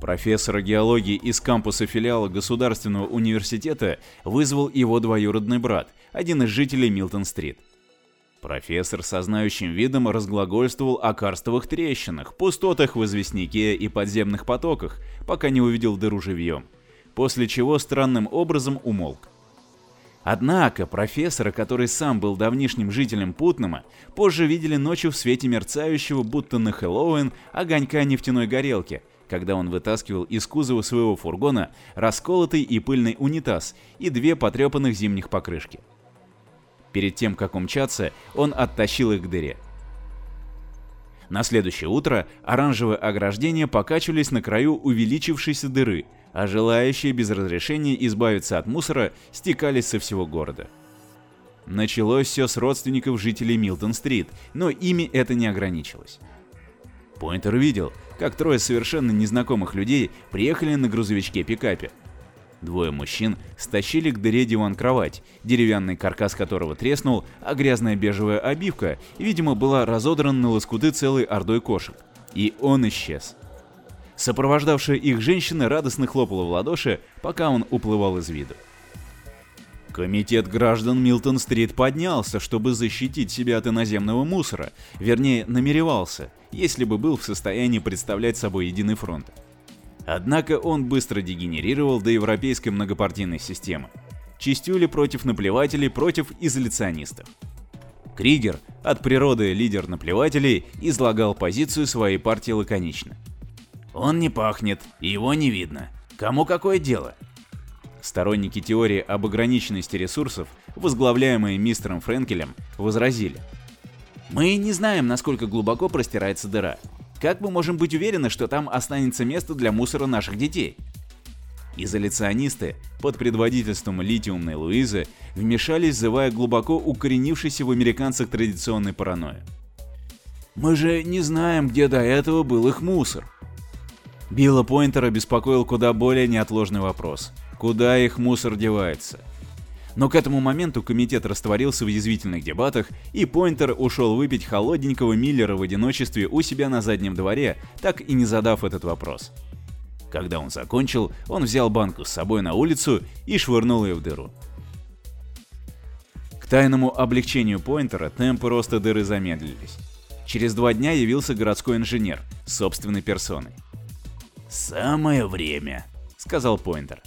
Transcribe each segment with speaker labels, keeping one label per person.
Speaker 1: Профессор геологии из кампуса филиала Государственного университета вызвал его двоюродный брат, один из жителей Милтон-стрит. Профессор со знающим видом разглагольствовал о карстовых трещинах, пустотах в известняке и подземных потоках, пока не увидел дыру живьем, после чего странным образом умолк. Однако профессора, который сам был давнишним жителем Путнама, позже видели ночью в свете мерцающего, будто на Хэллоуин, огонька нефтяной горелки, когда он вытаскивал из кузова своего фургона расколотый и пыльный унитаз и две потрепанных зимних покрышки. Перед тем, как умчаться, он оттащил их к дыре. На следующее утро оранжевые ограждения покачивались на краю увеличившейся дыры, а желающие без разрешения избавиться от мусора стекались со всего города. Началось все с родственников жителей Милтон-стрит, но ими это не ограничилось. Пойнтер видел, как трое совершенно незнакомых людей приехали на грузовичке-пикапе, Двое мужчин стащили к дыре диван-кровать, деревянный каркас которого треснул, а грязная бежевая обивка, видимо, была разодрана на лоскуты целой ордой кошек. И он исчез. Сопровождавшая их женщина радостно хлопала в ладоши, пока он уплывал из виду. Комитет граждан Милтон-стрит поднялся, чтобы защитить себя от иноземного мусора, вернее, намеревался, если бы был в состоянии представлять собой единый фронт. Однако он быстро дегенерировал до европейской многопартийной системы. Чистюли против наплевателей против изоляционистов. Кригер, от природы лидер наплевателей, излагал позицию своей партии лаконично. «Он не пахнет, его не видно. Кому какое дело?» Сторонники теории об ограниченности ресурсов, возглавляемые мистером Френкелем, возразили. «Мы не знаем, насколько глубоко простирается дыра. Как мы можем быть уверены, что там останется место для мусора наших детей? Изоляционисты под предводительством литиумной Луизы вмешались, зывая глубоко укоренившийся в американцах традиционной паранойи. «Мы же не знаем, где до этого был их мусор». Билла Пойнтера беспокоил куда более неотложный вопрос. Куда их мусор девается? Но к этому моменту комитет растворился в язвительных дебатах, и Пойнтер ушел выпить холодненького Миллера в одиночестве у себя на заднем дворе, так и не задав этот вопрос. Когда он закончил, он взял банку с собой на улицу и швырнул ее в дыру. К тайному облегчению Пойнтера темпы роста дыры замедлились. Через два дня явился городской инженер собственной персоной. «Самое время», — сказал Пойнтер.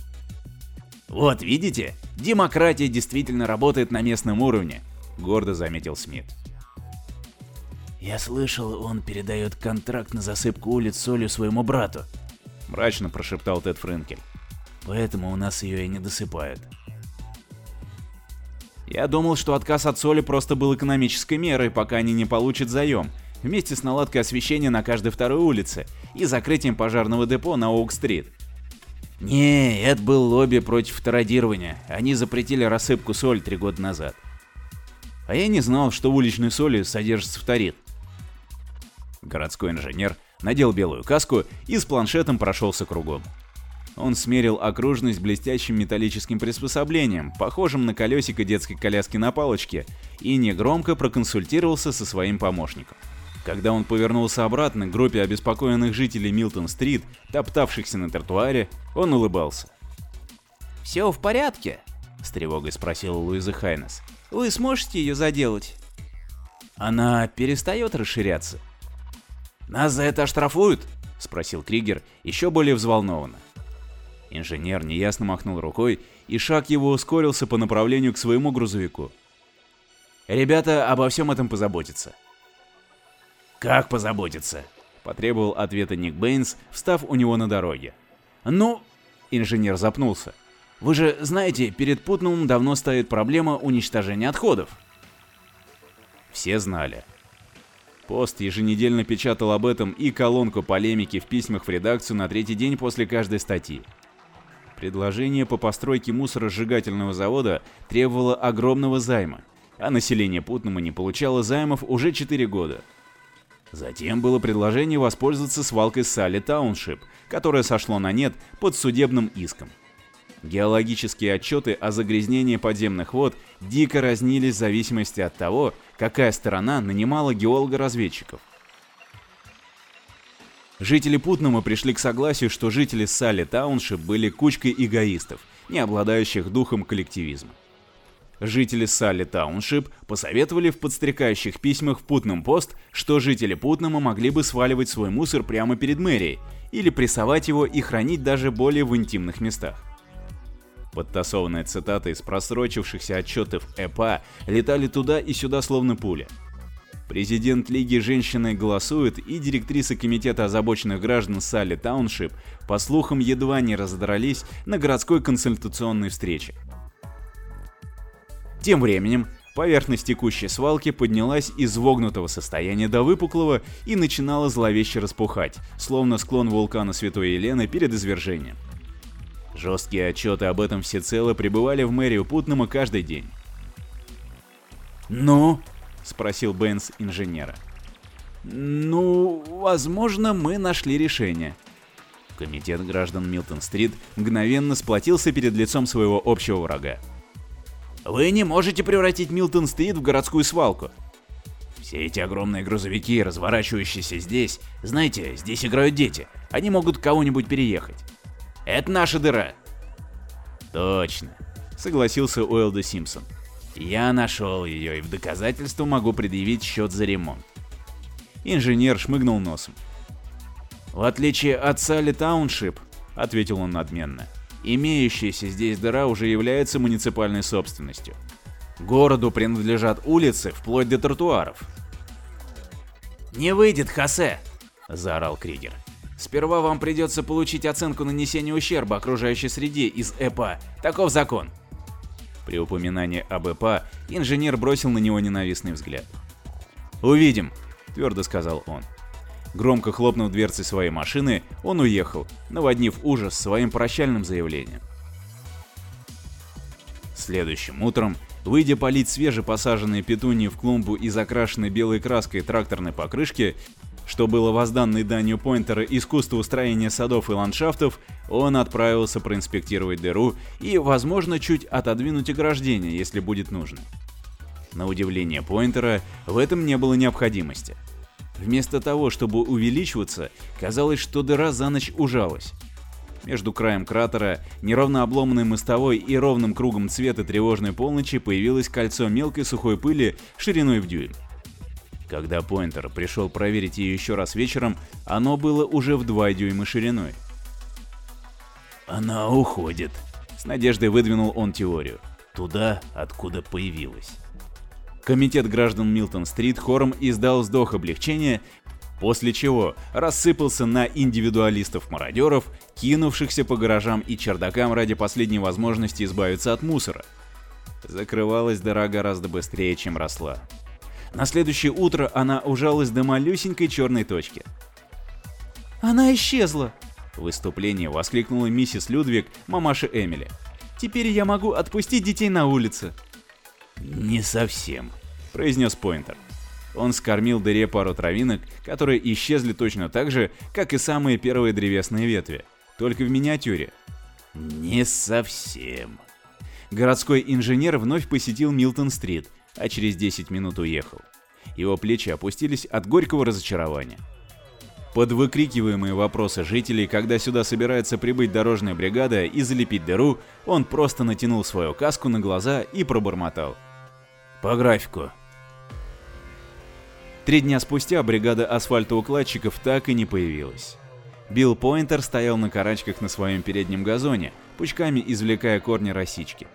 Speaker 1: «Вот видите, демократия действительно работает на местном уровне», — гордо заметил Смит. «Я слышал, он передает контракт на засыпку улиц солью своему брату», — мрачно прошептал Тед Френкель. «Поэтому у нас ее и не досыпают». Я думал, что отказ от соли просто был экономической мерой, пока они не получат заем, вместе с наладкой освещения на каждой второй улице и закрытием пожарного депо на Оук-стрит. Не, это был лобби против тародирования. Они запретили рассыпку соли три года назад. А я не знал, что в уличной соли содержится фторид. Городской инженер надел белую каску и с планшетом прошелся кругом. Он смерил окружность блестящим металлическим приспособлением, похожим на колесико детской коляски на палочке, и негромко проконсультировался со своим помощником. Когда он повернулся обратно к группе обеспокоенных жителей Милтон-стрит, топтавшихся на тротуаре, он улыбался. «Все в порядке?» — с тревогой спросила Луиза Хайнес. «Вы сможете ее заделать?» «Она перестает расширяться». «Нас за это оштрафуют?» — спросил Кригер еще более взволнованно. Инженер неясно махнул рукой, и шаг его ускорился по направлению к своему грузовику. «Ребята обо всем этом позаботятся», «Как позаботиться?» – потребовал ответа Ник Бэйнс, встав у него на дороге. «Ну...» – инженер запнулся. «Вы же знаете, перед Путнумом давно стоит проблема уничтожения отходов». Все знали. Пост еженедельно печатал об этом и колонку полемики в письмах в редакцию на третий день после каждой статьи. Предложение по постройке мусоросжигательного завода требовало огромного займа, а население Путнума не получало займов уже 4 года. Затем было предложение воспользоваться свалкой Салли Тауншип, которое сошло на нет под судебным иском. Геологические отчеты о загрязнении подземных вод дико разнились в зависимости от того, какая сторона нанимала геолога-разведчиков. Жители Путнама пришли к согласию, что жители Салли Тауншип были кучкой эгоистов, не обладающих духом коллективизма. Жители Салли Тауншип посоветовали в подстрекающих письмах в Путнам пост, что жители Путнама могли бы сваливать свой мусор прямо перед мэрией, или прессовать его и хранить даже более в интимных местах. Подтасованные цитаты из просрочившихся отчетов ЭПА летали туда и сюда словно пуля. Президент Лиги женщины голосует, и директриса Комитета озабоченных граждан Салли Тауншип, по слухам, едва не раздрались на городской консультационной встрече. Тем временем, поверхность текущей свалки поднялась из вогнутого состояния до выпуклого и начинала зловеще распухать, словно склон вулкана Святой Елены перед извержением. Жесткие отчеты об этом всецело прибывали в мэрию Путнама каждый день.
Speaker 2: «Ну?»
Speaker 1: — спросил Бенс инженера. «Ну, возможно, мы нашли решение». Комитет граждан Милтон-стрит мгновенно сплотился перед лицом своего общего врага.
Speaker 2: «Вы не можете превратить Милтон-стрит в городскую свалку.
Speaker 3: Все эти огромные грузовики, разворачивающиеся здесь, знаете, здесь играют дети. Они могут кого-нибудь переехать. Это наша дыра».
Speaker 1: «Точно», — согласился Уэлда Симпсон.
Speaker 3: Я нашел ее и в доказательство могу предъявить счет за ремонт.
Speaker 1: Инженер шмыгнул носом. В отличие от Салли Тауншип, ответил он надменно, имеющаяся здесь дыра уже является муниципальной собственностью. Городу принадлежат улицы вплоть до тротуаров.
Speaker 2: «Не выйдет, Хосе!»
Speaker 1: – заорал Кригер.
Speaker 2: «Сперва вам придется получить оценку нанесения ущерба окружающей среде из ЭПА. Таков закон.
Speaker 1: При упоминании об ЭПА инженер бросил на него ненавистный взгляд. «Увидим», — твердо сказал он. Громко хлопнув дверцей своей машины, он уехал, наводнив ужас своим прощальным заявлением. Следующим утром, выйдя полить свежепосаженные петунии в клумбу из окрашенной белой краской тракторной покрышки, что было возданной данью Пойнтера искусству строения садов и ландшафтов, он отправился проинспектировать дыру и, возможно, чуть отодвинуть ограждение, если будет нужно. На удивление Пойнтера, в этом не было необходимости. Вместо того, чтобы увеличиваться, казалось, что дыра за ночь ужалась. Между краем кратера, неровно обломанной мостовой и ровным кругом цвета тревожной полночи появилось кольцо мелкой сухой пыли шириной в дюйм. Когда Пойнтер пришел проверить ее еще раз вечером, оно было уже в 2 дюйма шириной.
Speaker 3: «Она уходит», —
Speaker 1: с надеждой выдвинул он теорию.
Speaker 3: «Туда, откуда появилась».
Speaker 1: Комитет граждан Милтон-стрит хором издал вздох облегчения, после чего рассыпался на индивидуалистов-мародеров, кинувшихся по гаражам и чердакам ради последней возможности избавиться от мусора. Закрывалась дыра гораздо быстрее, чем росла. На следующее утро она ужалась до малюсенькой черной точки.
Speaker 2: «Она исчезла!»
Speaker 1: В выступлении воскликнула миссис Людвиг, мамаша Эмили. «Теперь я могу отпустить детей на улице!»
Speaker 3: «Не совсем», —
Speaker 1: произнес Пойнтер. Он скормил дыре пару травинок, которые исчезли точно так же, как и самые первые древесные ветви, только в миниатюре.
Speaker 3: «Не совсем».
Speaker 1: Городской инженер вновь посетил Милтон-стрит, а через 10 минут уехал. Его плечи опустились от горького разочарования. Под выкрикиваемые вопросы жителей, когда сюда собирается прибыть дорожная бригада и залепить дыру, он просто натянул свою каску на глаза и пробормотал.
Speaker 3: «По графику».
Speaker 1: Три дня спустя бригада асфальтоукладчиков так и не появилась. Билл Пойнтер стоял на карачках на своем переднем газоне, пучками извлекая корни росички.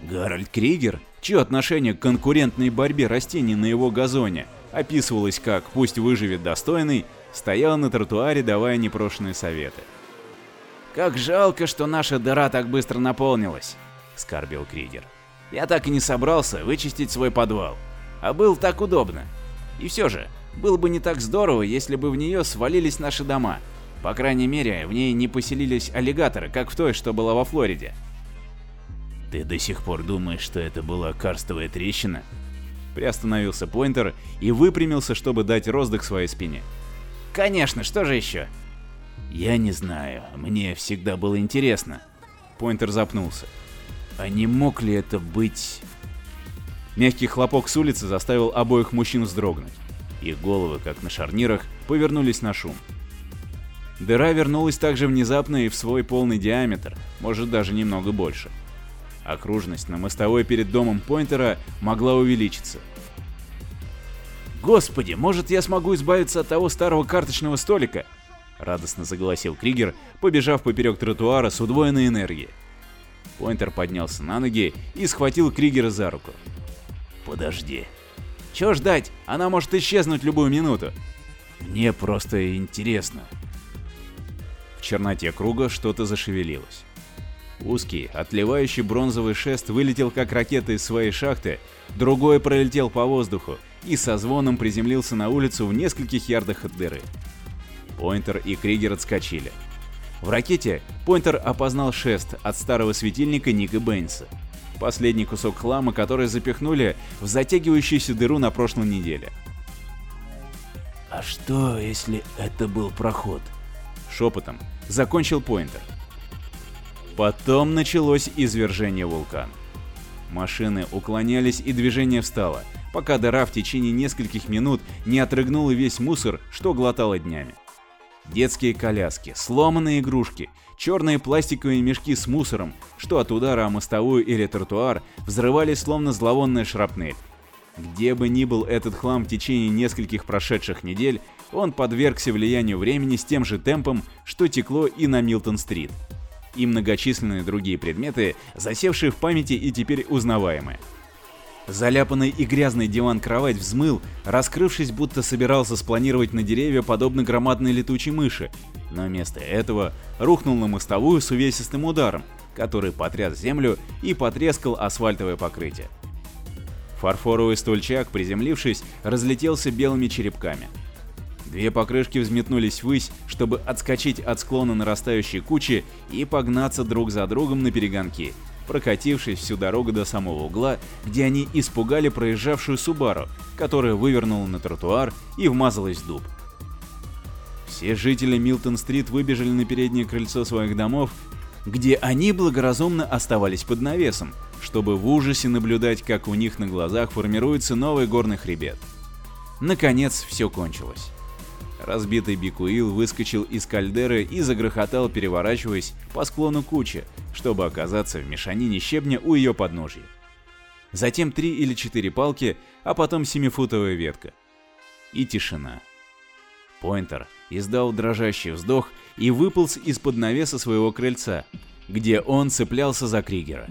Speaker 1: Гарольд Кригер, чье отношение к конкурентной борьбе растений на его газоне описывалось как «пусть выживет достойный», стоял на тротуаре, давая непрошенные советы.
Speaker 2: «Как жалко, что наша дыра так быстро наполнилась», — скорбил Кригер. «Я так и не собрался вычистить свой подвал. А был так удобно. И все же, было бы не так здорово, если бы в нее свалились наши дома. По крайней мере, в ней не поселились аллигаторы, как в той, что была во Флориде.
Speaker 3: Ты до сих пор думаешь, что это была карстовая трещина?
Speaker 1: Приостановился Пойнтер и выпрямился, чтобы дать роздых своей спине.
Speaker 2: Конечно, что же еще?
Speaker 3: Я не знаю, мне всегда было интересно.
Speaker 1: Пойнтер запнулся.
Speaker 3: А не мог ли это быть...
Speaker 1: Мягкий хлопок с улицы заставил обоих мужчин вздрогнуть. Их головы, как на шарнирах, повернулись на шум. Дыра вернулась также внезапно и в свой полный диаметр, может даже немного больше. Окружность на мостовой перед домом Пойнтера могла увеличиться.
Speaker 2: «Господи, может я смогу избавиться от того старого карточного столика?» Радостно заголосил Кригер, побежав поперек тротуара с удвоенной энергией.
Speaker 1: Пойнтер поднялся на ноги и схватил Кригера за руку.
Speaker 2: «Подожди. Чего ждать? Она может исчезнуть любую минуту.
Speaker 1: Мне просто интересно». В черноте круга что-то зашевелилось. Узкий, отливающий бронзовый шест вылетел как ракета из своей шахты, другой пролетел по воздуху и со звоном приземлился на улицу в нескольких ярдах от дыры. Пойнтер и Кригер отскочили. В ракете Пойнтер опознал шест от старого светильника Ника Бэйнса. Последний кусок хлама, который запихнули в затягивающуюся дыру на прошлой неделе.
Speaker 2: «А что, если это был проход?»
Speaker 1: Шепотом закончил Пойнтер. Потом началось извержение вулкана. Машины уклонялись и движение встало, пока дыра в течение нескольких минут не отрыгнула весь мусор, что глотала днями. Детские коляски, сломанные игрушки, черные пластиковые мешки с мусором, что от удара о мостовую или тротуар взрывались словно зловонная шрапнель. Где бы ни был этот хлам в течение нескольких прошедших недель, он подвергся влиянию времени с тем же темпом, что текло и на Милтон-стрит и многочисленные другие предметы, засевшие в памяти и теперь узнаваемые. Заляпанный и грязный диван-кровать взмыл, раскрывшись, будто собирался спланировать на деревья подобно громадной летучей мыши, но вместо этого рухнул на мостовую с увесистым ударом, который потряс землю и потрескал асфальтовое покрытие. Фарфоровый стульчак, приземлившись, разлетелся белыми черепками – Две покрышки взметнулись ввысь, чтобы отскочить от склона нарастающей кучи и погнаться друг за другом на перегонки, прокатившись всю дорогу до самого угла, где они испугали проезжавшую Субару, которая вывернула на тротуар и вмазалась в дуб. Все жители Милтон-стрит выбежали на переднее крыльцо своих домов, где они благоразумно оставались под навесом, чтобы в ужасе наблюдать, как у них на глазах формируется новый горный хребет. Наконец все кончилось. Разбитый Бикуил выскочил из кальдеры и загрохотал, переворачиваясь по склону кучи, чтобы оказаться в мешанине щебня у ее подножья. Затем три или четыре палки, а потом семифутовая ветка. И тишина. Пойнтер издал дрожащий вздох и выполз из-под навеса своего крыльца, где он цеплялся за Кригера.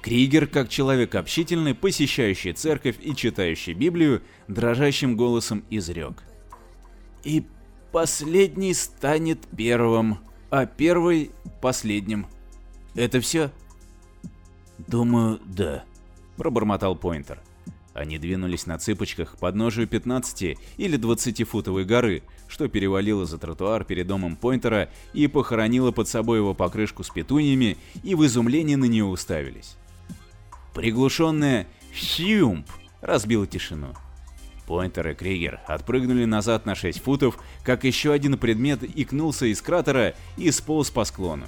Speaker 1: Кригер, как человек общительный, посещающий церковь и читающий Библию, дрожащим голосом изрек – и последний станет первым, а первый последним. Это все?
Speaker 2: Думаю, да,
Speaker 1: пробормотал Пойнтер. Они двинулись на цыпочках к подножию 15 или 20-футовой горы, что перевалило за тротуар перед домом Пойнтера и похоронило под собой его покрышку с петуньями, и в изумлении на нее уставились. Приглушенное «Хьюмп» разбило тишину. Пойнтер и Кригер отпрыгнули назад на 6 футов, как еще один предмет икнулся из кратера и сполз по склону.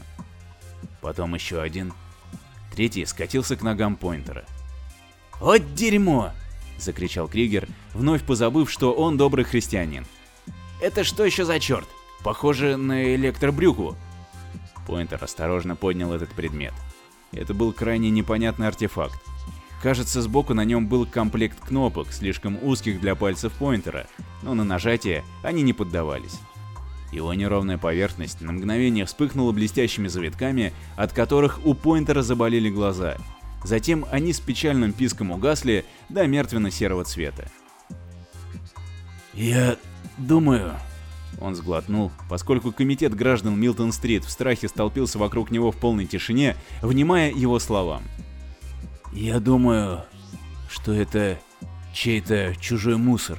Speaker 1: Потом еще один. Третий скатился к ногам Пойнтера.
Speaker 2: «Вот дерьмо!»
Speaker 1: — закричал Кригер, вновь позабыв, что он добрый христианин.
Speaker 2: «Это что еще за черт? Похоже на электробрюку».
Speaker 1: Пойнтер осторожно поднял этот предмет. Это был крайне непонятный артефакт. Кажется, сбоку на нем был комплект кнопок, слишком узких для пальцев поинтера, но на нажатие они не поддавались. Его неровная поверхность на мгновение вспыхнула блестящими завитками, от которых у поинтера заболели глаза. Затем они с печальным писком угасли до мертвенно-серого цвета.
Speaker 2: «Я думаю...»
Speaker 1: Он сглотнул, поскольку комитет граждан Милтон-стрит в страхе столпился вокруг него в полной тишине, внимая его словам.
Speaker 2: Я думаю, что это чей-то чужой мусор.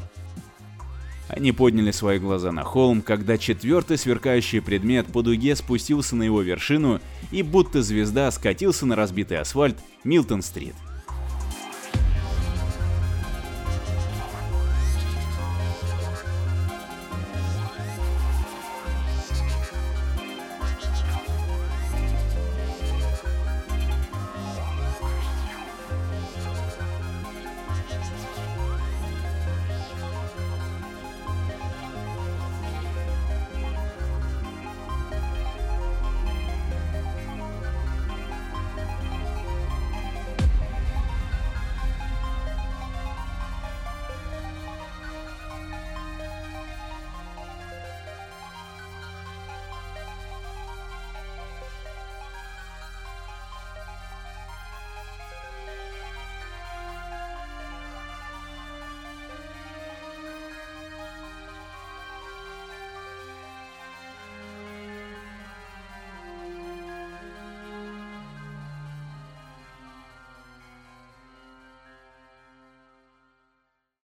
Speaker 1: Они подняли свои глаза на холм, когда четвертый сверкающий предмет по дуге спустился на его вершину и будто звезда скатился на разбитый асфальт Милтон-стрит.